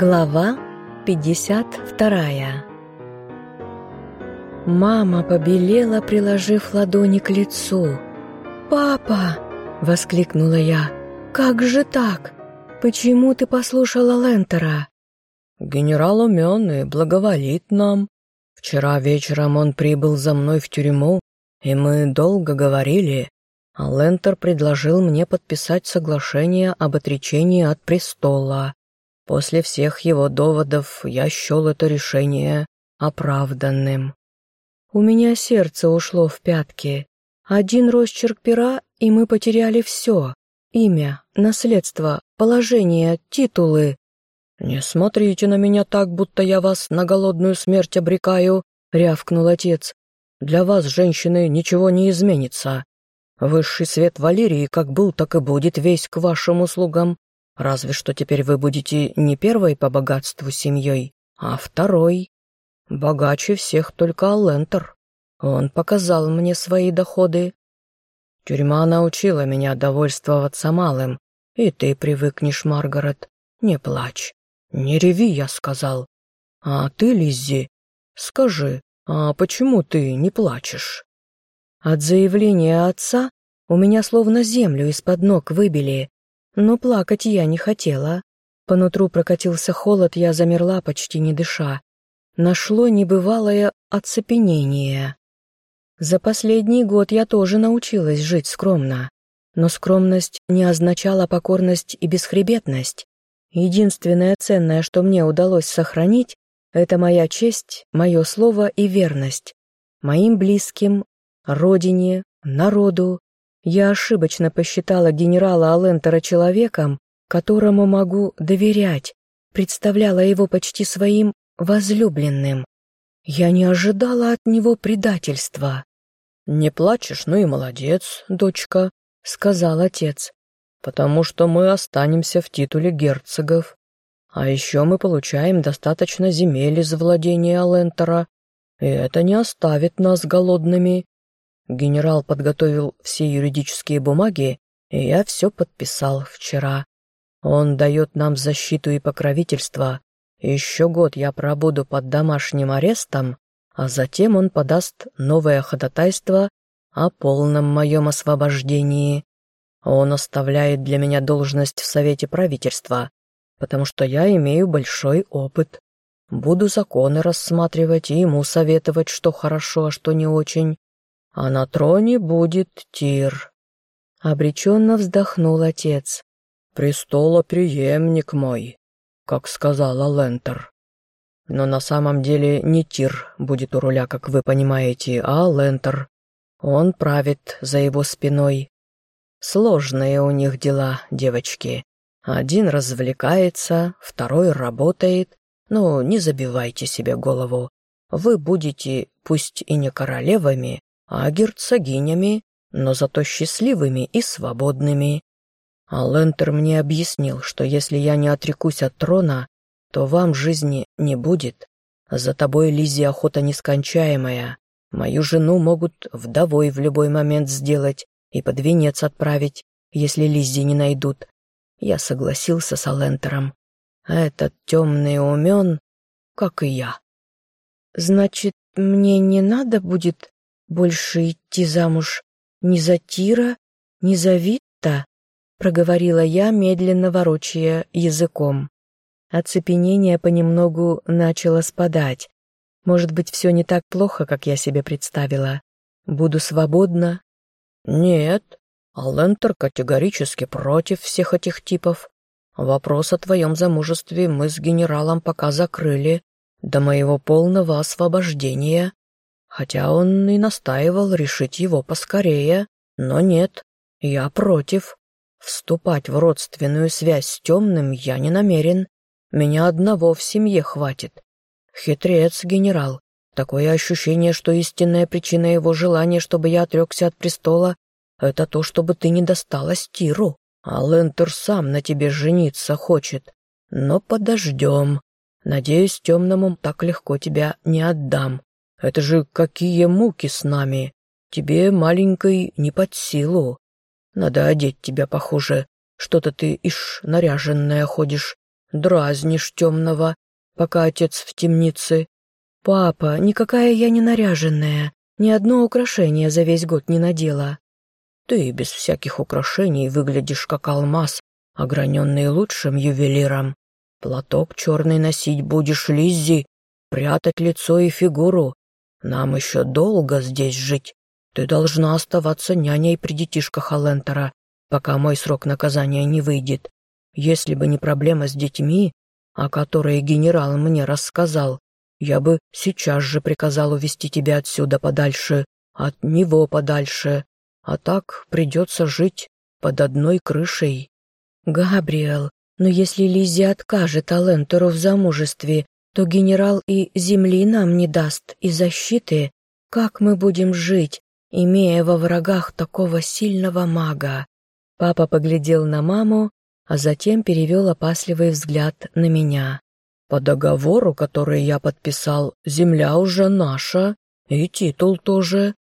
Глава 52 Мама побелела, приложив ладони к лицу. «Папа!» — воскликнула я. «Как же так? Почему ты послушала Лентера?» «Генерал умен и благоволит нам. Вчера вечером он прибыл за мной в тюрьму, и мы долго говорили, а Лентер предложил мне подписать соглашение об отречении от престола. После всех его доводов я счел это решение оправданным. У меня сердце ушло в пятки. Один росчерк пера, и мы потеряли все. Имя, наследство, положение, титулы. «Не смотрите на меня так, будто я вас на голодную смерть обрекаю», — рявкнул отец. «Для вас, женщины, ничего не изменится. Высший свет Валерии как был, так и будет весь к вашим услугам. Разве что теперь вы будете не первой по богатству семьей, а второй. Богаче всех только Аллентер. Он показал мне свои доходы. Тюрьма научила меня довольствоваться малым, и ты привыкнешь, Маргарет. Не плачь. Не реви, я сказал. А ты, Лиззи, скажи, а почему ты не плачешь? От заявления отца у меня словно землю из-под ног выбили, но плакать я не хотела. По нутру прокатился холод, я замерла, почти не дыша. Нашло небывалое оцепенение. За последний год я тоже научилась жить скромно. Но скромность не означала покорность и бесхребетность. Единственное ценное, что мне удалось сохранить, это моя честь, мое слово и верность. Моим близким, родине, народу, я ошибочно посчитала генерала Алентера человеком, которому могу доверять, представляла его почти своим возлюбленным. Я не ожидала от него предательства. «Не плачешь, ну и молодец, дочка», — сказал отец, «потому что мы останемся в титуле герцогов. А еще мы получаем достаточно земель из владения Алентера, и это не оставит нас голодными. Генерал подготовил все юридические бумаги, и я все подписал вчера. Он дает нам защиту и покровительство. Еще год я пробуду под домашним арестом, а затем он подаст новое ходатайство о полном моем освобождении. Он оставляет для меня должность в Совете правительства, потому что я имею большой опыт. Буду законы рассматривать и ему советовать, что хорошо, а что не очень а на троне будет Тир. Обреченно вздохнул отец. «Престолоприемник мой», как сказала Лентер. Но на самом деле не Тир будет у руля, как вы понимаете, а Лентер. Он правит за его спиной. Сложные у них дела, девочки. Один развлекается, второй работает. Но не забивайте себе голову. Вы будете, пусть и не королевами, а герцогинями, но зато счастливыми и свободными. А Лентер мне объяснил, что если я не отрекусь от трона, то вам жизни не будет. За тобой, Лизи, охота нескончаемая. Мою жену могут вдовой в любой момент сделать и под венец отправить, если Лиззи не найдут. Я согласился с Алентером. А этот темный умен, как и я. Значит, мне не надо будет больше идти замуж ни за Тира, ни за Витта, проговорила я, медленно ворочая языком. Оцепенение понемногу начало спадать. Может быть, все не так плохо, как я себе представила. Буду свободна? Нет, Алентер категорически против всех этих типов. Вопрос о твоем замужестве мы с генералом пока закрыли. До моего полного освобождения хотя он и настаивал решить его поскорее, но нет, я против. Вступать в родственную связь с темным я не намерен. Меня одного в семье хватит. Хитрец, генерал. Такое ощущение, что истинная причина его желания, чтобы я отрекся от престола, это то, чтобы ты не досталась Тиру. А Лентер сам на тебе жениться хочет. Но подождем. Надеюсь, темному так легко тебя не отдам. Это же какие муки с нами. Тебе, маленькой, не под силу. Надо одеть тебя, похоже. Что-то ты ишь наряженная ходишь. дразнишь темного, пока отец в темнице. Папа, никакая я не наряженная, ни одно украшение за весь год не надела. Ты без всяких украшений выглядишь как алмаз, ограненный лучшим ювелиром. Платок черный носить будешь, Лиззи, прятать лицо и фигуру. Нам еще долго здесь жить. Ты должна оставаться няней при детишках Алентера, пока мой срок наказания не выйдет. Если бы не проблема с детьми, о которой генерал мне рассказал, я бы сейчас же приказал увести тебя отсюда подальше, от него подальше, а так придется жить под одной крышей. Габриэл, но если Лиззи откажет Алентеру в замужестве, то генерал и земли нам не даст, и защиты. Как мы будем жить, имея во врагах такого сильного мага? Папа поглядел на маму, а затем перевел опасливый взгляд на меня. «По договору, который я подписал, земля уже наша, и титул тоже».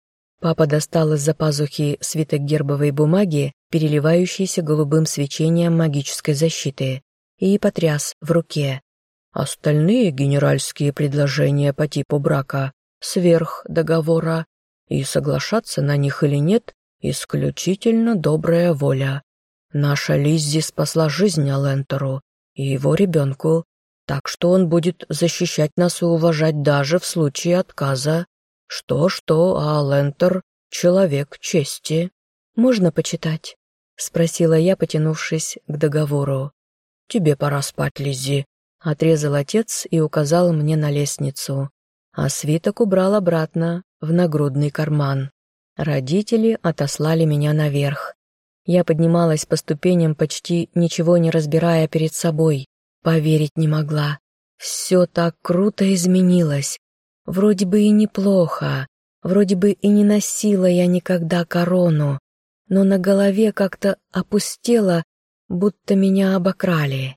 Папа достал из-за пазухи свиток гербовой бумаги, переливающийся голубым свечением магической защиты, и потряс в руке. Остальные генеральские предложения по типу брака сверх договора, и соглашаться на них или нет – исключительно добрая воля. Наша Лиззи спасла жизнь Алентеру и его ребенку, так что он будет защищать нас и уважать даже в случае отказа. Что-что, а Алентер — человек чести. «Можно почитать?» — спросила я, потянувшись к договору. «Тебе пора спать, Лиззи», — отрезал отец и указал мне на лестницу. А свиток убрал обратно в нагрудный карман. Родители отослали меня наверх. Я поднималась по ступеням, почти ничего не разбирая перед собой. Поверить не могла. Все так круто изменилось. Вроде бы и неплохо, вроде бы и не носила я никогда корону, но на голове как-то опустело, будто меня обокрали.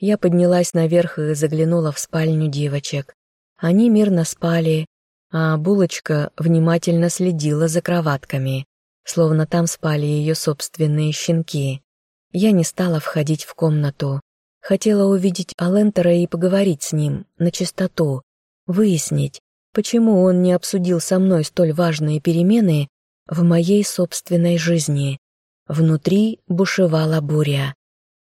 Я поднялась наверх и заглянула в спальню девочек. Они мирно спали, а булочка внимательно следила за кроватками словно там спали ее собственные щенки. Я не стала входить в комнату. Хотела увидеть Алентера и поговорить с ним, на чистоту, выяснить, почему он не обсудил со мной столь важные перемены в моей собственной жизни. Внутри бушевала буря.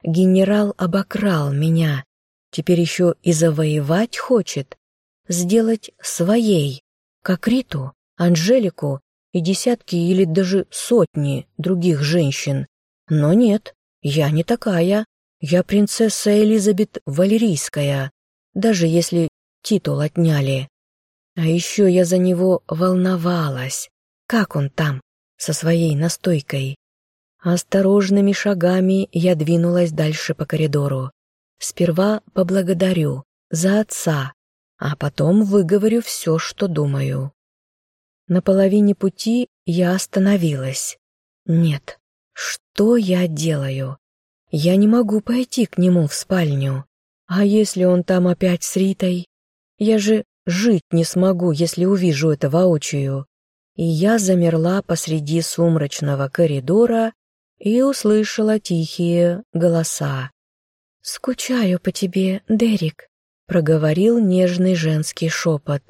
Генерал обокрал меня. Теперь еще и завоевать хочет. Сделать своей, как Риту, Анжелику и десятки или даже сотни других женщин. Но нет, я не такая. Я принцесса Элизабет Валерийская, даже если титул отняли. А еще я за него волновалась. Как он там, со своей настойкой? Осторожными шагами я двинулась дальше по коридору. Сперва поблагодарю за отца, а потом выговорю все, что думаю. На половине пути я остановилась. Нет, что я делаю? Я не могу пойти к нему в спальню. А если он там опять с Ритой? Я же жить не смогу, если увижу это воочию. И я замерла посреди сумрачного коридора и услышала тихие голоса. «Скучаю по тебе, Дерек», — проговорил нежный женский шепот.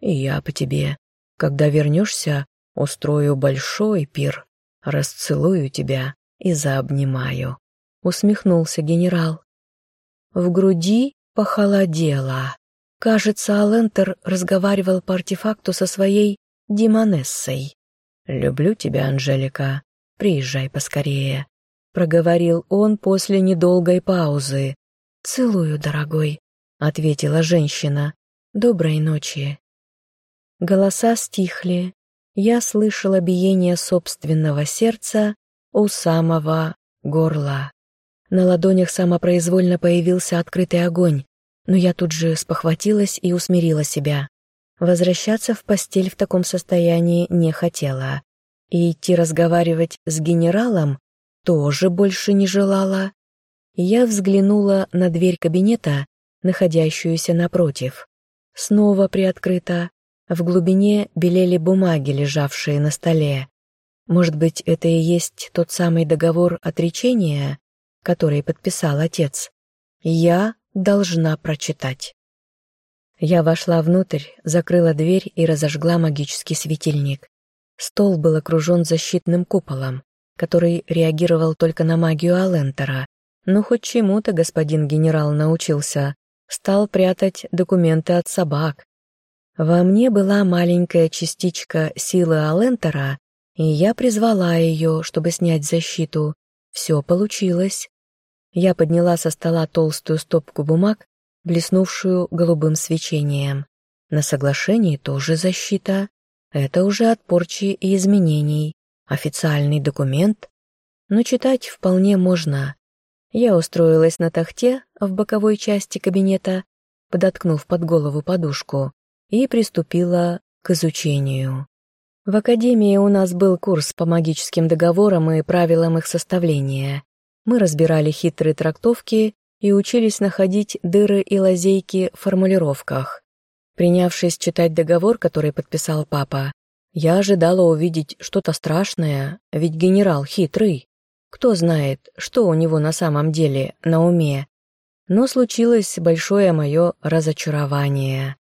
«И я по тебе», когда вернешься, устрою большой пир, расцелую тебя и заобнимаю», — усмехнулся генерал. В груди похолодело. Кажется, Алентер разговаривал по артефакту со своей Димонессой. «Люблю тебя, Анжелика. Приезжай поскорее», — проговорил он после недолгой паузы. «Целую, дорогой», — ответила женщина. «Доброй ночи». Голоса стихли. Я слышала биение собственного сердца у самого горла. На ладонях самопроизвольно появился открытый огонь, но я тут же спохватилась и усмирила себя. Возвращаться в постель в таком состоянии не хотела. И идти разговаривать с генералом тоже больше не желала. Я взглянула на дверь кабинета, находящуюся напротив. Снова приоткрыта, в глубине белели бумаги, лежавшие на столе. Может быть, это и есть тот самый договор отречения, который подписал отец. Я должна прочитать. Я вошла внутрь, закрыла дверь и разожгла магический светильник. Стол был окружен защитным куполом, который реагировал только на магию Алентера, но хоть чему-то господин генерал научился, стал прятать документы от собак. Во мне была маленькая частичка силы Алентера, и я призвала ее, чтобы снять защиту. Все получилось. Я подняла со стола толстую стопку бумаг, блеснувшую голубым свечением. На соглашении тоже защита. Это уже от порчи и изменений. Официальный документ. Но читать вполне можно. Я устроилась на тахте в боковой части кабинета, подоткнув под голову подушку, и приступила к изучению. В академии у нас был курс по магическим договорам и правилам их составления. Мы разбирали хитрые трактовки и учились находить дыры и лазейки в формулировках. Принявшись читать договор, который подписал папа, я ожидала увидеть что-то страшное, ведь генерал хитрый. Кто знает, что у него на самом деле на уме. Но случилось большое мое разочарование.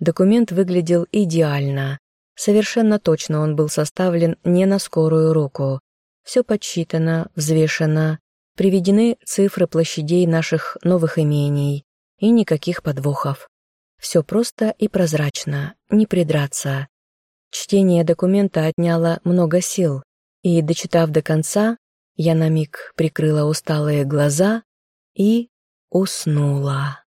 Документ выглядел идеально. Совершенно точно он был составлен не на скорую руку. Все подсчитано, взвешено, приведены цифры площадей наших новых имений и никаких подвохов. Все просто и прозрачно, не придраться. Чтение документа отняло много сил, и, дочитав до конца, я на миг прикрыла усталые глаза и уснула.